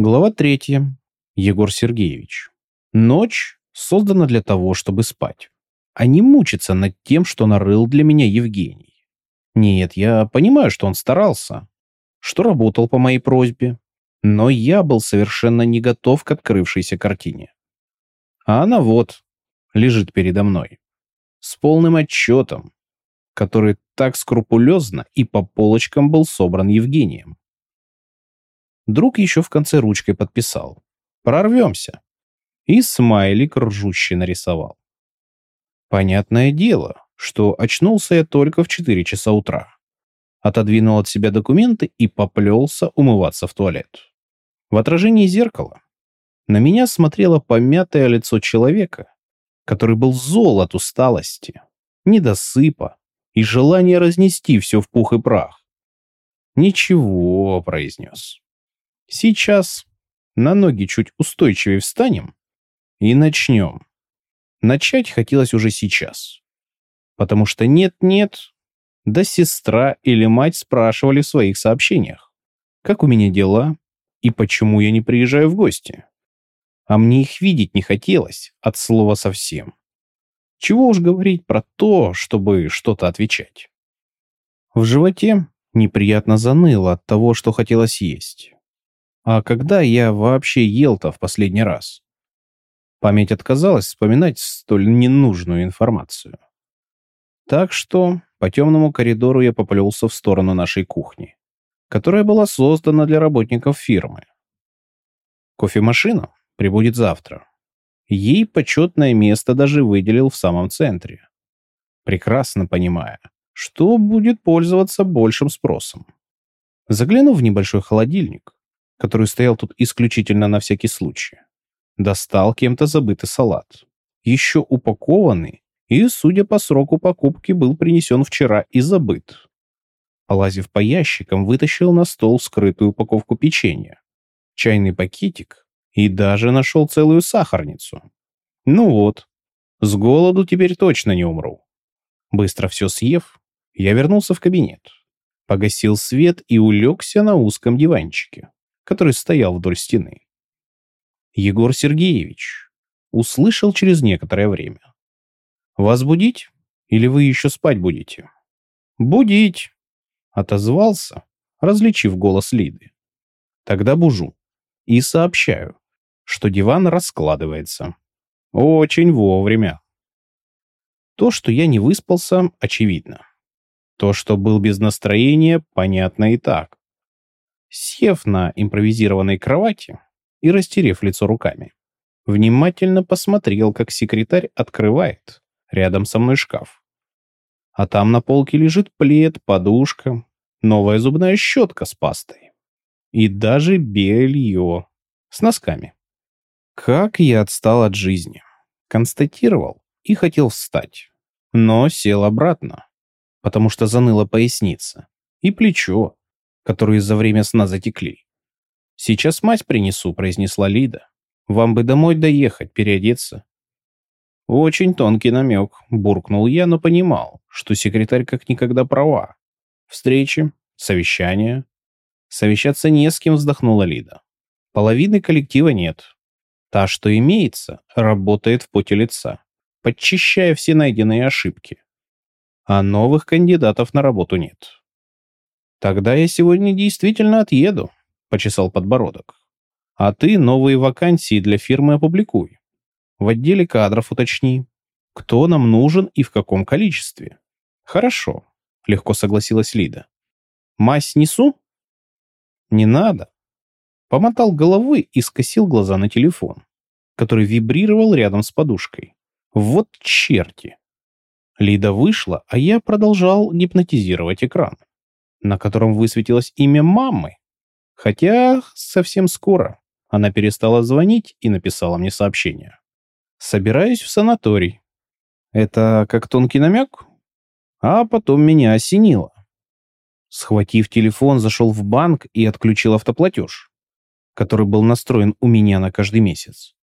Глава третья. Егор Сергеевич. Ночь создана для того, чтобы спать, а не мучиться над тем, что нарыл для меня Евгений. Нет, я понимаю, что он старался, что работал по моей просьбе, но я был совершенно не готов к открывшейся картине. А она вот, лежит передо мной, с полным отчетом, который так скрупулезно и по полочкам был собран Евгением. Друг еще в конце ручкой подписал. «Прорвемся». И смайлик ржущий нарисовал. Понятное дело, что очнулся я только в 4 часа утра. Отодвинул от себя документы и поплелся умываться в туалет. В отражении зеркала на меня смотрело помятое лицо человека, который был зол от усталости, недосыпа и желания разнести все в пух и прах. «Ничего», — произнес. «Сейчас на ноги чуть устойчивее встанем и начнем». Начать хотелось уже сейчас. Потому что нет-нет, да сестра или мать спрашивали в своих сообщениях, как у меня дела и почему я не приезжаю в гости. А мне их видеть не хотелось, от слова совсем. Чего уж говорить про то, чтобы что-то отвечать. В животе неприятно заныло от того, что хотелось есть. А когда я вообще ел-то в последний раз? Память отказалась вспоминать столь ненужную информацию. Так что по темному коридору я поплелся в сторону нашей кухни, которая была создана для работников фирмы. Кофемашина прибудет завтра. Ей почетное место даже выделил в самом центре. Прекрасно понимая, что будет пользоваться большим спросом. Заглянув в небольшой холодильник, который стоял тут исключительно на всякий случай, достал кем-то забытый салат. Еще упакованный и, судя по сроку покупки, был принесен вчера и забыт. Полазив по ящикам, вытащил на стол скрытую упаковку печенья, чайный пакетик и даже нашел целую сахарницу. Ну вот, с голоду теперь точно не умру. Быстро все съев, я вернулся в кабинет, погасил свет и улегся на узком диванчике, который стоял вдоль стены. Егор Сергеевич услышал через некоторое время. «Вас будить? Или вы еще спать будете?» «Будить!» — отозвался, различив голос Лиды. «Тогда бужу и сообщаю, что диван раскладывается. Очень вовремя. То, что я не выспался, очевидно. То, что был без настроения, понятно и так. Сев на импровизированной кровати и растерев лицо руками, внимательно посмотрел, как секретарь открывает рядом со мной шкаф. А там на полке лежит плед, подушка, новая зубная щетка с пастой и даже белье с носками. Как я отстал от жизни. Констатировал и хотел встать. Но сел обратно, потому что заныла поясница и плечо, которые за время сна затекли. «Сейчас мать принесу», — произнесла Лида. «Вам бы домой доехать, переодеться». Очень тонкий намек, буркнул я, но понимал, что секретарь как никогда права. Встречи, совещания. Совещаться не с кем, вздохнула Лида. Половины коллектива нет, Та, что имеется, работает в поте лица, подчищая все найденные ошибки. А новых кандидатов на работу нет. «Тогда я сегодня действительно отъеду», — почесал подбородок. «А ты новые вакансии для фирмы опубликуй. В отделе кадров уточни, кто нам нужен и в каком количестве». «Хорошо», — легко согласилась Лида. «Мазь несу?» «Не надо. Помотал головой и скосил глаза на телефон, который вибрировал рядом с подушкой. Вот черти! Лида вышла, а я продолжал гипнотизировать экран, на котором высветилось имя мамы. Хотя совсем скоро она перестала звонить и написала мне сообщение. «Собираюсь в санаторий». Это как тонкий намек? А потом меня осенило. Схватив телефон, зашел в банк и отключил автоплатеж который был настроен у меня на каждый месяц.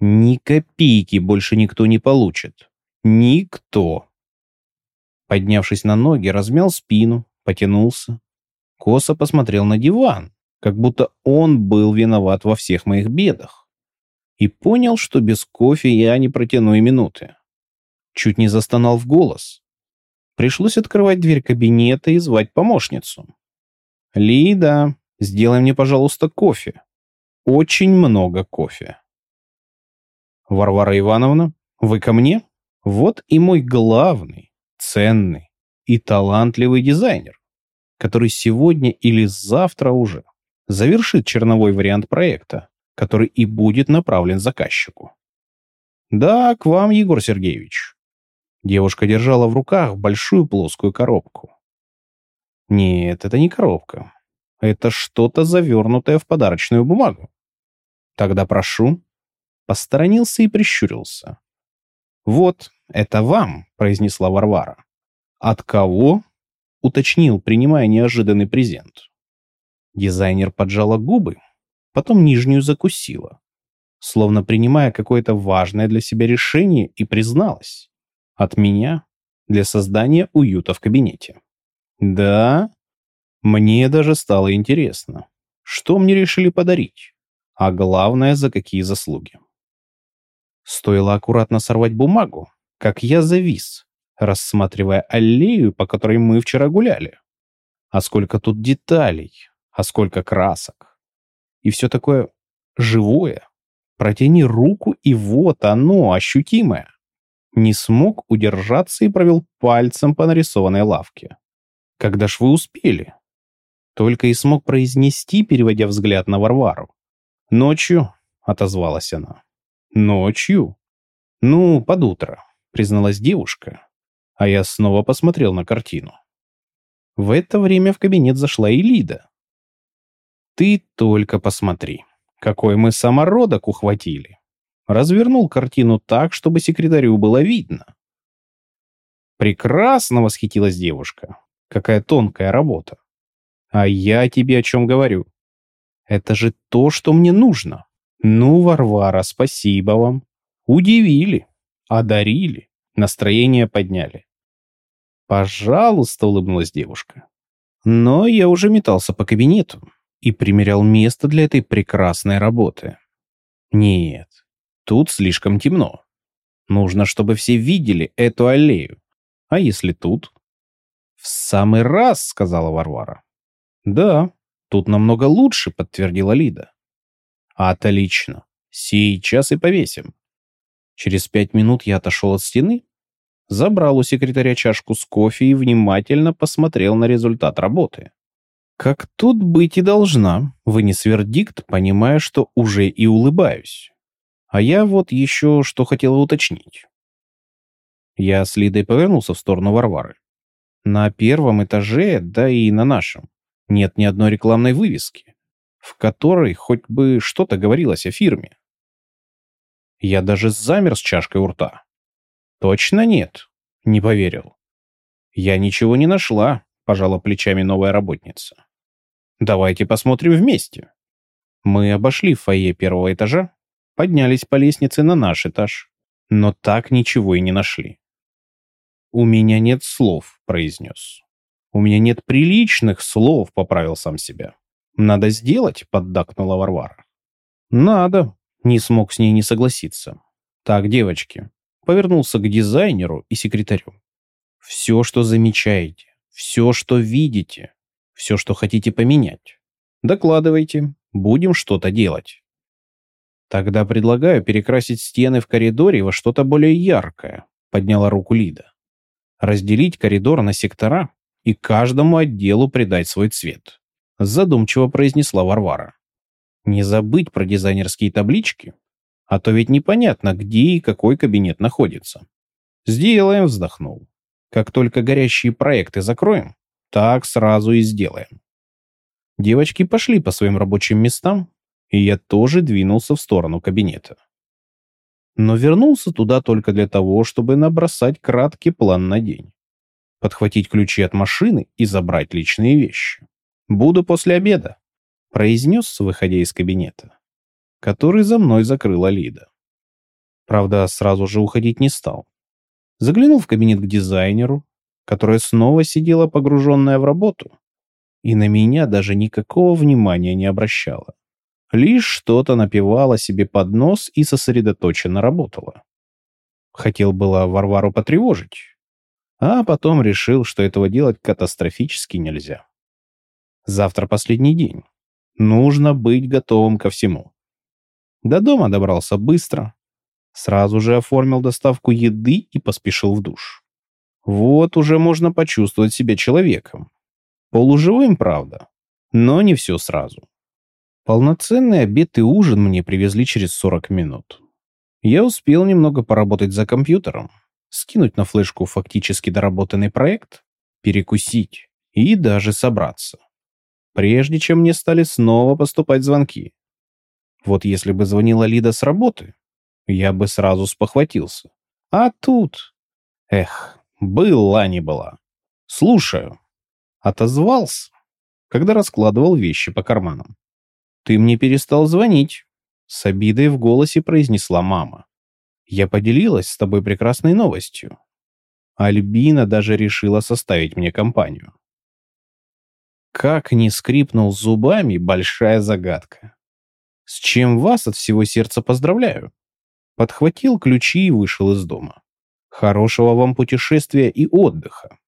Ни копейки больше никто не получит. Никто. Поднявшись на ноги, размял спину, потянулся. Косо посмотрел на диван, как будто он был виноват во всех моих бедах. И понял, что без кофе я не протяну и минуты. Чуть не застонал в голос. Пришлось открывать дверь кабинета и звать помощницу. «Лида, сделай мне, пожалуйста, кофе. Очень много кофе». «Варвара Ивановна, вы ко мне? Вот и мой главный, ценный и талантливый дизайнер, который сегодня или завтра уже завершит черновой вариант проекта, который и будет направлен заказчику. Да, к вам, Егор Сергеевич. Девушка держала в руках большую плоскую коробку. Нет, это не коробка. Это что-то завернутое в подарочную бумагу. Тогда прошу. Посторонился и прищурился. Вот, это вам, произнесла Варвара. От кого? Уточнил, принимая неожиданный презент. Дизайнер поджала губы, потом нижнюю закусила, словно принимая какое-то важное для себя решение и призналась. От меня для создания уюта в кабинете. Да, мне даже стало интересно, что мне решили подарить, а главное, за какие заслуги. Стоило аккуратно сорвать бумагу, как я завис, рассматривая аллею, по которой мы вчера гуляли. А сколько тут деталей, а сколько красок. И все такое живое. Протяни руку, и вот оно, ощутимое. Не смог удержаться и провел пальцем по нарисованной лавке. Когда ж вы успели? Только и смог произнести, переводя взгляд на Варвару. «Ночью», — отозвалась она. «Ночью?» «Ну, под утро», — призналась девушка. А я снова посмотрел на картину. В это время в кабинет зашла и Лида. Ты только посмотри, какой мы самородок ухватили. Развернул картину так, чтобы секретарю было видно. Прекрасно восхитилась девушка. Какая тонкая работа. А я тебе о чем говорю. Это же то, что мне нужно. Ну, Варвара, спасибо вам. Удивили, одарили, настроение подняли. Пожалуйста, улыбнулась девушка. Но я уже метался по кабинету и примерял место для этой прекрасной работы. Нет, тут слишком темно. Нужно, чтобы все видели эту аллею. А если тут? В самый раз, сказала Варвара. Да, тут намного лучше, подтвердила Лида. Отлично. Сейчас и повесим. Через пять минут я отошел от стены, забрал у секретаря чашку с кофе и внимательно посмотрел на результат работы. Как тут быть и должна, вынес вердикт, понимая, что уже и улыбаюсь. А я вот еще что хотела уточнить. Я с Лидой повернулся в сторону Варвары. На первом этаже, да и на нашем, нет ни одной рекламной вывески, в которой хоть бы что-то говорилось о фирме. Я даже замер с чашкой у рта. Точно нет, не поверил. Я ничего не нашла, пожала плечами новая работница. Давайте посмотрим вместе. Мы обошли фойе первого этажа, поднялись по лестнице на наш этаж, но так ничего и не нашли. «У меня нет слов», — произнес. «У меня нет приличных слов», — поправил сам себя. «Надо сделать», — поддакнула Варвара. «Надо», — не смог с ней не согласиться. «Так, девочки», — повернулся к дизайнеру и секретарю. «Все, что замечаете, все, что видите, все, что хотите поменять. Докладывайте, будем что-то делать. Тогда предлагаю перекрасить стены в коридоре во что-то более яркое, подняла руку Лида. Разделить коридор на сектора и каждому отделу придать свой цвет. Задумчиво произнесла Варвара. Не забыть про дизайнерские таблички, а то ведь непонятно, где и какой кабинет находится. Сделаем, вздохнул. Как только горящие проекты закроем, так сразу и сделаем. Девочки пошли по своим рабочим местам, и я тоже двинулся в сторону кабинета. Но вернулся туда только для того, чтобы набросать краткий план на день. Подхватить ключи от машины и забрать личные вещи. Буду после обеда, произнес, выходя из кабинета, который за мной закрыла Лида. Правда, сразу же уходить не стал. Заглянул в кабинет к дизайнеру, которая снова сидела погруженная в работу, и на меня даже никакого внимания не обращала. Лишь что-то напевала себе под нос и сосредоточенно работала. Хотел было Варвару потревожить, а потом решил, что этого делать катастрофически нельзя. Завтра последний день. Нужно быть готовым ко всему. До дома добрался быстро. Сразу же оформил доставку еды и поспешил в душ. Вот уже можно почувствовать себя человеком. Полуживым, правда, но не все сразу. Полноценный обед и ужин мне привезли через 40 минут. Я успел немного поработать за компьютером, скинуть на флешку фактически доработанный проект, перекусить и даже собраться. Прежде чем мне стали снова поступать звонки. Вот если бы звонила Лида с работы, я бы сразу спохватился. А тут... Эх, была не была. Слушаю. Отозвался, когда раскладывал вещи по карманам. Ты мне перестал звонить. С обидой в голосе произнесла мама. Я поделилась с тобой прекрасной новостью. Альбина даже решила составить мне компанию. Как не скрипнул зубами, большая загадка. С чем вас от всего сердца поздравляю. Подхватил ключи и вышел из дома. Хорошего вам путешествия и отдыха.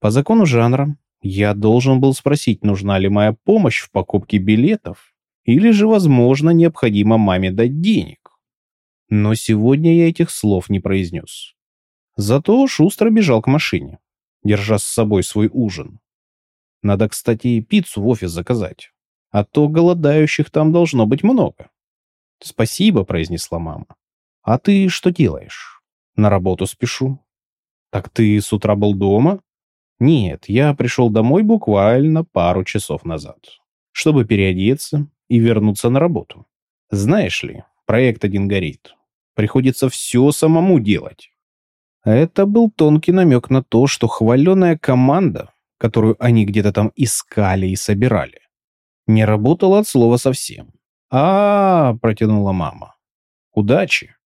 По закону жанра, я должен был спросить, нужна ли моя помощь в покупке билетов, или же, возможно, необходимо маме дать денег. Но сегодня я этих слов не произнес. Зато шустро бежал к машине, держа с собой свой ужин. Надо, кстати, пиццу в офис заказать, а то голодающих там должно быть много. «Спасибо», — произнесла мама. «А ты что делаешь?» «На работу спешу». «Так ты с утра был дома?» «Нет, я пришел домой буквально пару часов назад, чтобы переодеться и вернуться на работу. Знаешь ли, проект один горит. Приходится все самому делать. Это был тонкий намек на то, что хваленая команда, которую они где-то там искали и собирали, не работала от слова совсем. а, -а, -а протянула мама. «Удачи!»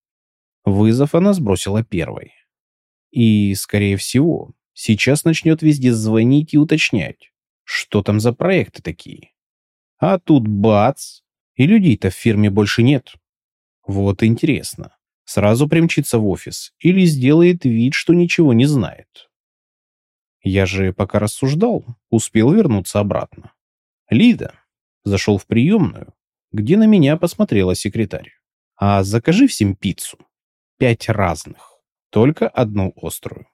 Вызов она сбросила первой. И, скорее всего, сейчас начнет везде звонить и уточнять, что там за проекты такие. А тут бац, и людей-то в фирме больше нет. Вот интересно, сразу примчится в офис или сделает вид, что ничего не знает. Я же пока рассуждал, успел вернуться обратно. Лида зашел в приемную, где на меня посмотрела секретарь. А закажи всем пиццу. Пять разных, только одну острую.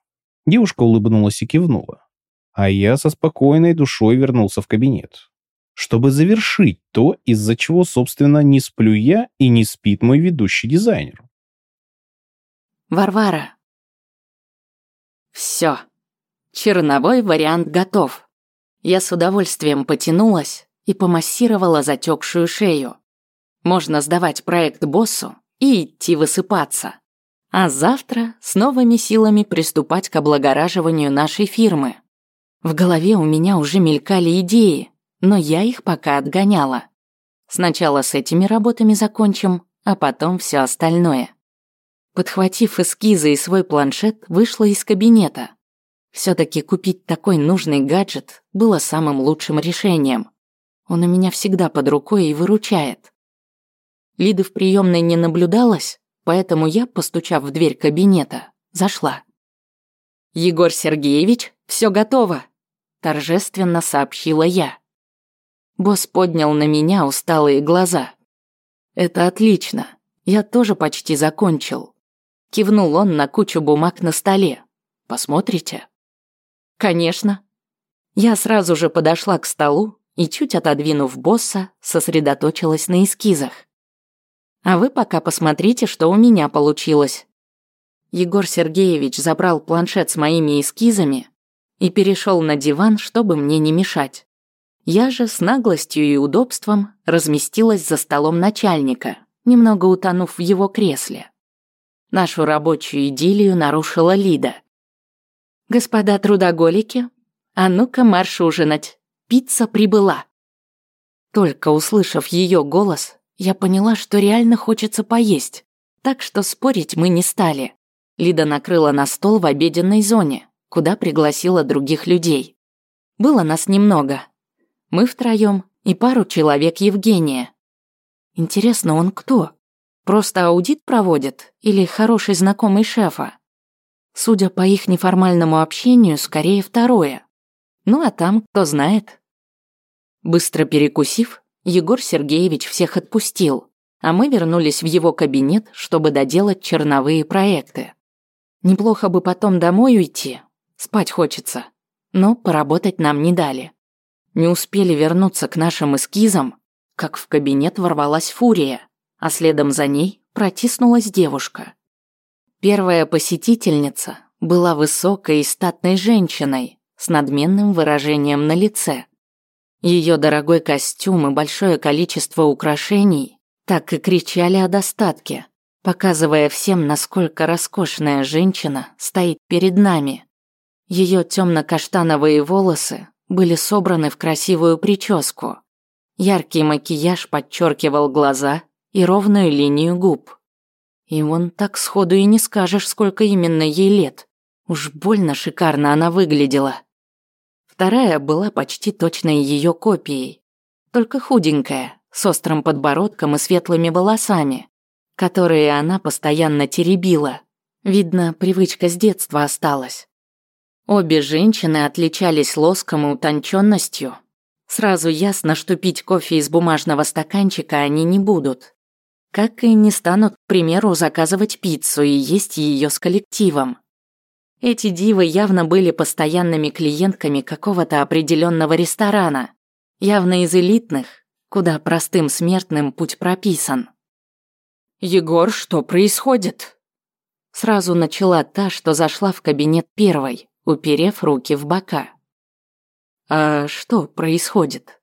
Девушка улыбнулась и кивнула. А я со спокойной душой вернулся в кабинет, чтобы завершить то, из-за чего, собственно, не сплю я и не спит мой ведущий дизайнер. Варвара. Все. Черновой вариант готов. Я с удовольствием потянулась и помассировала затекшую шею. Можно сдавать проект боссу и идти высыпаться. А завтра с новыми силами приступать к облагораживанию нашей фирмы. В голове у меня уже мелькали идеи, но я их пока отгоняла. Сначала с этими работами закончим, а потом все остальное. Подхватив эскизы и свой планшет, вышла из кабинета. Все-таки купить такой нужный гаджет было самым лучшим решением. Он у меня всегда под рукой и выручает. Лиды в приемной не наблюдалось, поэтому я, постучав в дверь кабинета, зашла. «Егор Сергеевич, все готово», – торжественно сообщила я. Босс поднял на меня усталые глаза. «Это отлично. Я тоже почти закончил. Кивнул он на кучу бумаг на столе. «Посмотрите?» «Конечно». Я сразу же подошла к столу и, чуть отодвинув босса, сосредоточилась на эскизах. «А вы пока посмотрите, что у меня получилось». Егор Сергеевич забрал планшет с моими эскизами и перешел на диван, чтобы мне не мешать. Я же с наглостью и удобством разместилась за столом начальника, немного утонув в его кресле. Нашу рабочую идиллию нарушила Лида. «Господа трудоголики, а ну-ка марш ужинать, пицца прибыла». Только услышав ее голос, я поняла, что реально хочется поесть, так что спорить мы не стали. Лида накрыла на стол в обеденной зоне, куда пригласила других людей. Было нас немного. Мы втроем и пару человек Евгения. Интересно, он кто? Просто аудит проводит или хороший знакомый шефа? Судя по их неформальному общению, скорее второе. Ну а там, кто знает. Быстро перекусив, Егор Сергеевич всех отпустил, а мы вернулись в его кабинет, чтобы доделать черновые проекты. Неплохо бы потом домой уйти, спать хочется, но поработать нам не дали. Не успели вернуться к нашим эскизам, как в кабинет ворвалась фурия, а следом за ней протиснулась девушка. Первая посетительница была высокой и статной женщиной с надменным выражением на лице. Ее дорогой костюм и большое количество украшений так и кричали о достатке, показывая всем, насколько роскошная женщина стоит перед нами. Ее темно-каштановые волосы были собраны в красивую прическу. Яркий макияж подчеркивал глаза и ровную линию губ. И он так сходу и не скажешь, сколько именно ей лет. Уж больно шикарно она выглядела. Вторая была почти точной ее копией, только худенькая, с острым подбородком и светлыми волосами, которые она постоянно теребила. Видно, привычка с детства осталась. Обе женщины отличались лоском и утонченностью. Сразу ясно, что пить кофе из бумажного стаканчика они не будут. Как и не станут, к примеру, заказывать пиццу и есть ее с коллективом. Эти дивы явно были постоянными клиентками какого-то определенного ресторана, явно из элитных, куда простым смертным путь прописан. «Егор, что происходит?» Сразу начала та, что зашла в кабинет первой уперев руки в бока. «А что происходит?»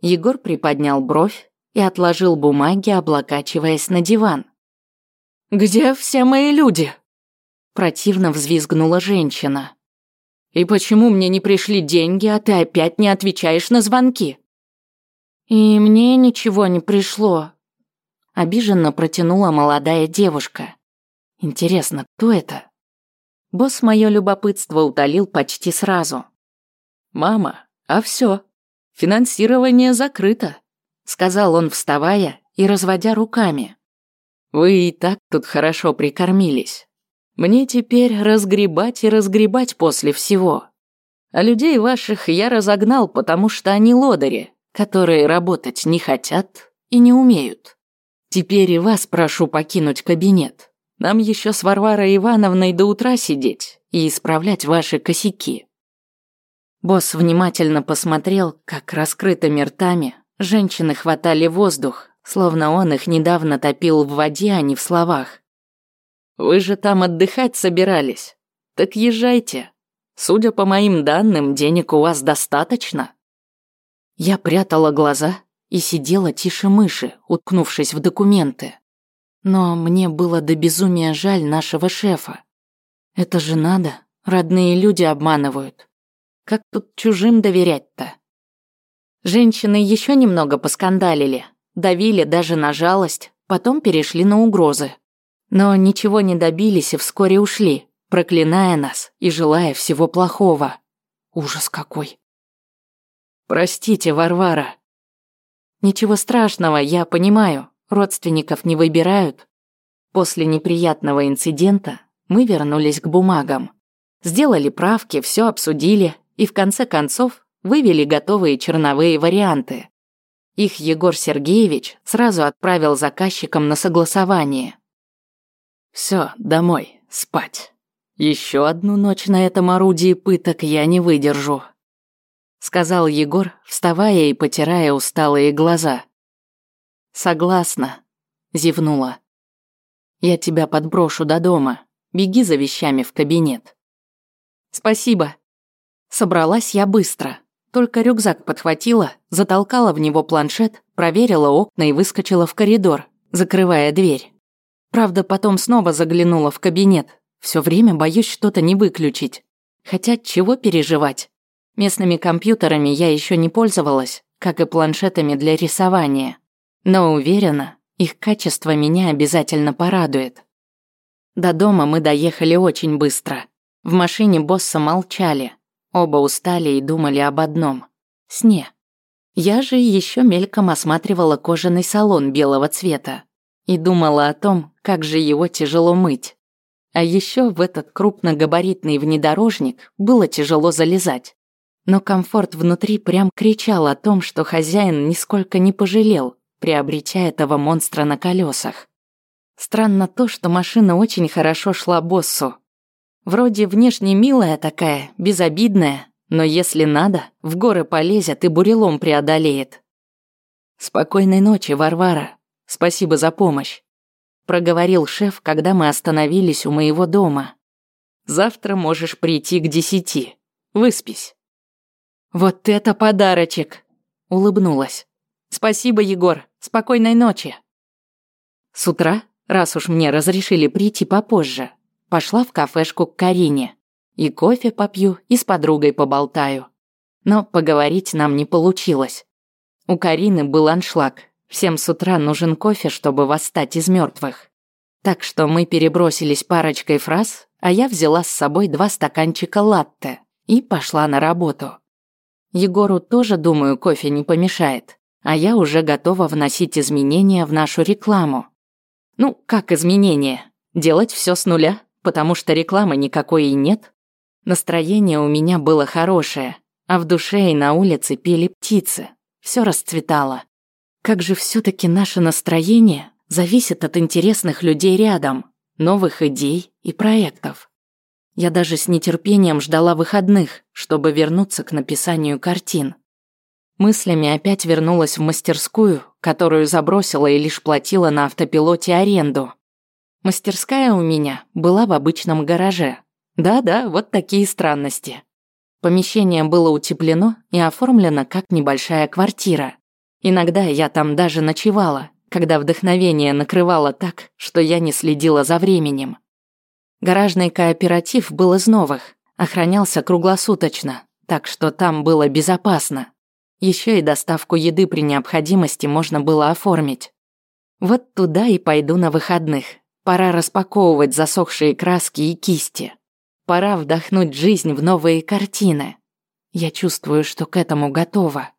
Егор приподнял бровь и отложил бумаги, облокачиваясь на диван. «Где все мои люди?» Противно взвизгнула женщина. «И почему мне не пришли деньги, а ты опять не отвечаешь на звонки?» «И мне ничего не пришло», — обиженно протянула молодая девушка. «Интересно, кто это?» Босс мое любопытство утолил почти сразу. «Мама, а все, финансирование закрыто», — сказал он, вставая и разводя руками. «Вы и так тут хорошо прикормились. Мне теперь разгребать и разгребать после всего. А людей ваших я разогнал, потому что они лодыри, которые работать не хотят и не умеют. Теперь и вас прошу покинуть кабинет. Нам еще с Варварой Ивановной до утра сидеть и исправлять ваши косяки». Босс внимательно посмотрел, как раскрытыми ртами женщины хватали воздух, словно он их недавно топил в воде, а не в словах. «Вы же там отдыхать собирались. Так езжайте. Судя по моим данным, денег у вас достаточно». Я прятала глаза и сидела тише мыши, уткнувшись в документы. Но мне было до безумия жаль нашего шефа. Это же надо, родные люди обманывают. Как тут чужим доверять-то? Женщины еще немного поскандалили, давили даже на жалость, потом перешли на угрозы. Но ничего не добились и вскоре ушли, проклиная нас и желая всего плохого. Ужас какой. Простите, Варвара. Ничего страшного, я понимаю. Родственников не выбирают. После неприятного инцидента мы вернулись к бумагам. Сделали правки, все обсудили и в конце концов вывели готовые черновые варианты. Их Егор Сергеевич сразу отправил заказчикам на согласование. Все, домой, спать. Еще одну ночь на этом орудии пыток я не выдержу», — сказал Егор, вставая и потирая усталые глаза. «Согласна», — зевнула. «Я тебя подброшу до дома. Беги за вещами в кабинет». «Спасибо». Собралась я быстро. Только рюкзак подхватила, затолкала в него планшет, проверила окна и выскочила в коридор, закрывая дверь. Правда, потом снова заглянула в кабинет. Все время боюсь что-то не выключить. Хотя чего переживать? Местными компьютерами я еще не пользовалась, как и планшетами для рисования. Но уверена, их качество меня обязательно порадует. До дома мы доехали очень быстро. В машине босса молчали. Оба устали и думали об одном – сне. Я же еще мельком осматривала кожаный салон белого цвета и думала о том, как же его тяжело мыть. А еще в этот крупногабаритный внедорожник было тяжело залезать. Но комфорт внутри прям кричал о том, что хозяин нисколько не пожалел, приобретя этого монстра на колесах. Странно то, что машина очень хорошо шла боссу. Вроде внешне милая такая, безобидная, но если надо, в горы полезет и бурелом преодолеет. «Спокойной ночи, Варвара. Спасибо за помощь», — проговорил шеф, когда мы остановились у моего дома. «Завтра можешь прийти к десяти. Выспись». «Вот это подарочек!» — улыбнулась. «Спасибо, Егор. Спокойной ночи». С утра, раз уж мне разрешили прийти попозже, пошла в кафешку к Карине. И кофе попью, и с подругой поболтаю. Но поговорить нам не получилось. У Карины был аншлаг. Всем с утра нужен кофе, чтобы восстать из мертвых. Так что мы перебросились парочкой фраз, а я взяла с собой два стаканчика латте и пошла на работу. Егору тоже, думаю, кофе не помешает, а я уже готова вносить изменения в нашу рекламу. Ну, как изменения? Делать все с нуля, потому что рекламы никакой и нет. Настроение у меня было хорошее, а в душе и на улице пели птицы. Все расцветало. Как же все таки наше настроение зависит от интересных людей рядом, новых идей и проектов. Я даже с нетерпением ждала выходных, чтобы вернуться к написанию картин. Мыслями опять вернулась в мастерскую, которую забросила и лишь платила на автопилоте аренду. Мастерская у меня была в обычном гараже. Да-да, вот такие странности. Помещение было утеплено и оформлено как небольшая квартира. Иногда я там даже ночевала, когда вдохновение накрывало так, что я не следила за временем. Гаражный кооператив был из новых, охранялся круглосуточно, так что там было безопасно. Еще и доставку еды при необходимости можно было оформить. Вот туда и пойду на выходных. Пора распаковывать засохшие краски и кисти. Пора вдохнуть жизнь в новые картины. Я чувствую, что к этому готова.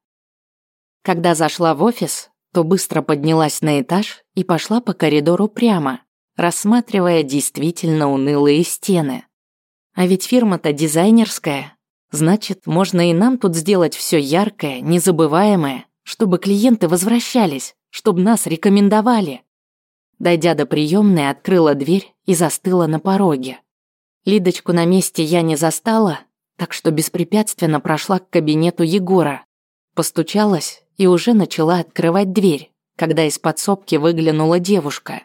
Когда зашла в офис, то быстро поднялась на этаж и пошла по коридору прямо, рассматривая действительно унылые стены. А ведь фирма-то дизайнерская. Значит, можно и нам тут сделать все яркое, незабываемое, чтобы клиенты возвращались, чтобы нас рекомендовали. Дойдя до приемной, открыла дверь и застыла на пороге. Лидочку на месте я не застала, так что беспрепятственно прошла к кабинету Егора. Постучалась и уже начала открывать дверь, когда из подсобки выглянула девушка.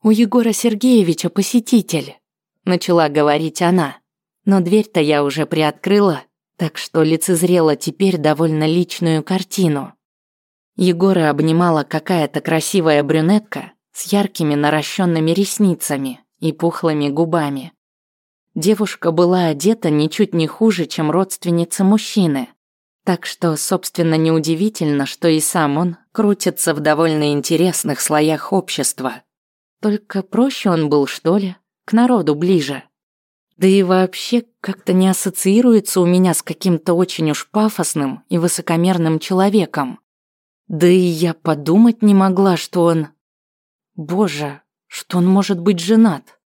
«У Егора Сергеевича посетитель», — начала говорить она. Но дверь-то я уже приоткрыла, так что лицезрела теперь довольно личную картину. Егора обнимала какая-то красивая брюнетка с яркими наращенными ресницами и пухлыми губами. Девушка была одета ничуть не хуже, чем родственница мужчины. Так что, собственно, неудивительно, что и сам он крутится в довольно интересных слоях общества. Только проще он был, что ли, к народу ближе. Да и вообще как-то не ассоциируется у меня с каким-то очень уж пафосным и высокомерным человеком. Да и я подумать не могла, что он... Боже, что он может быть женат.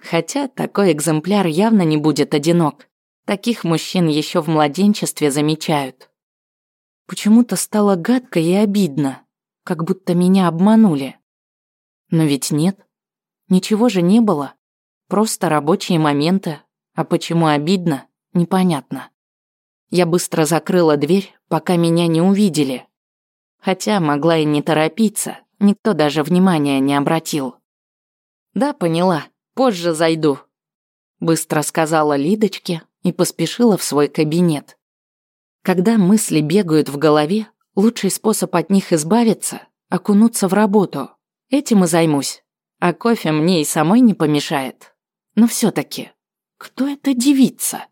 Хотя такой экземпляр явно не будет одинок. Таких мужчин еще в младенчестве замечают. Почему-то стало гадко и обидно, как будто меня обманули. Но ведь нет. Ничего же не было. Просто рабочие моменты. А почему обидно, непонятно. Я быстро закрыла дверь, пока меня не увидели. Хотя могла и не торопиться, никто даже внимания не обратил. «Да, поняла, позже зайду», — быстро сказала Лидочке и поспешила в свой кабинет. Когда мысли бегают в голове, лучший способ от них избавиться — окунуться в работу. Этим и займусь. А кофе мне и самой не помешает. Но все таки кто эта девица?